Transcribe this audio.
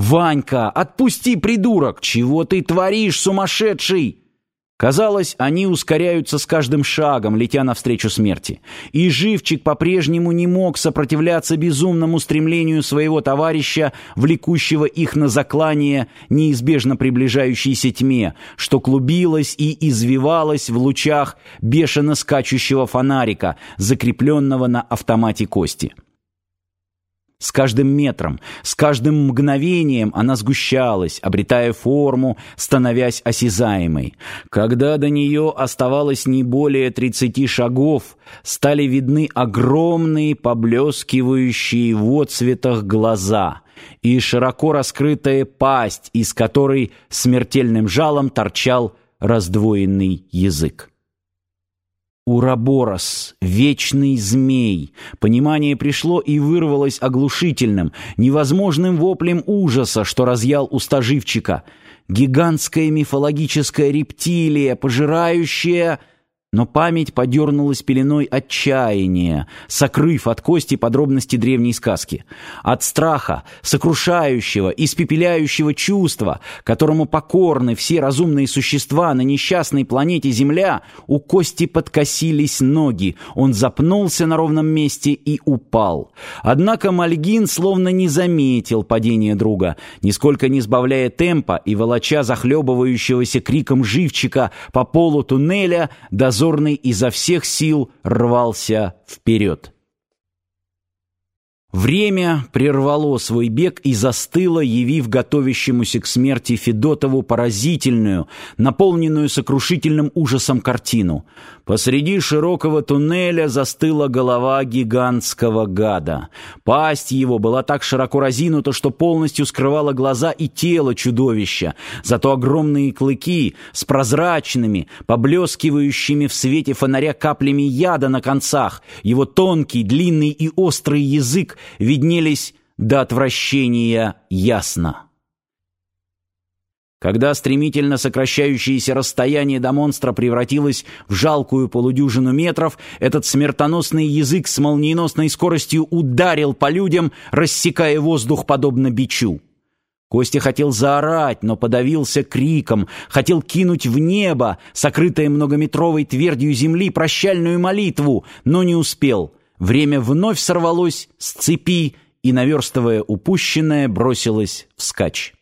«Ванька, отпусти, придурок! Чего ты творишь, сумасшедший?» Казалось, они ускоряются с каждым шагом, летя навстречу смерти. И Живчик по-прежнему не мог сопротивляться безумному стремлению своего товарища, влекущего их на заклание неизбежно приближающейся тьме, что клубилось и извивалось в лучах бешено скачущего фонарика, закрепленного на автомате кости. С каждым метром, с каждым мгновением она сгущалась, обретая форму, становясь осязаемой. Когда до нее оставалось не более тридцати шагов, стали видны огромные, поблескивающие в отцветах глаза и широко раскрытая пасть, из которой смертельным жалом торчал раздвоенный язык. Ураборос, вечный змей. Понимание пришло и вырвалось оглушительным, невозможным воплем ужаса, что разъял уста живчика. Гигантская мифологическая рептилия, пожирающая но память подернулась пеленой отчаяния, сокрыв от кости подробности древней сказки. От страха, сокрушающего, испепеляющего чувства, которому покорны все разумные существа на несчастной планете Земля, у кости подкосились ноги, он запнулся на ровном месте и упал. Однако Мальгин словно не заметил падения друга, нисколько не сбавляя темпа и волоча захлебывающегося криком живчика по полу туннеля, до дозорный изо всех сил рвался вперед. Время прервало свой бег и застыло, явив готовящемуся к смерти Федотову поразительную, наполненную сокрушительным ужасом картину. Посреди широкого туннеля застыла голова гигантского гада. Пасть его была так широко разинута, что полностью скрывала глаза и тело чудовища. Зато огромные клыки с прозрачными, поблескивающими в свете фонаря каплями яда на концах, его тонкий, длинный и острый язык виднелись до отвращения ясно. Когда стремительно сокращающееся расстояние до монстра превратилось в жалкую полудюжину метров, этот смертоносный язык с молниеносной скоростью ударил по людям, рассекая воздух подобно бичу. Костя хотел заорать, но подавился криком, хотел кинуть в небо, сокрытое многометровой твердью земли, прощальную молитву, но не успел. Время вновь сорвалось с цепи и, наверстывая упущенное, бросилось вскачь.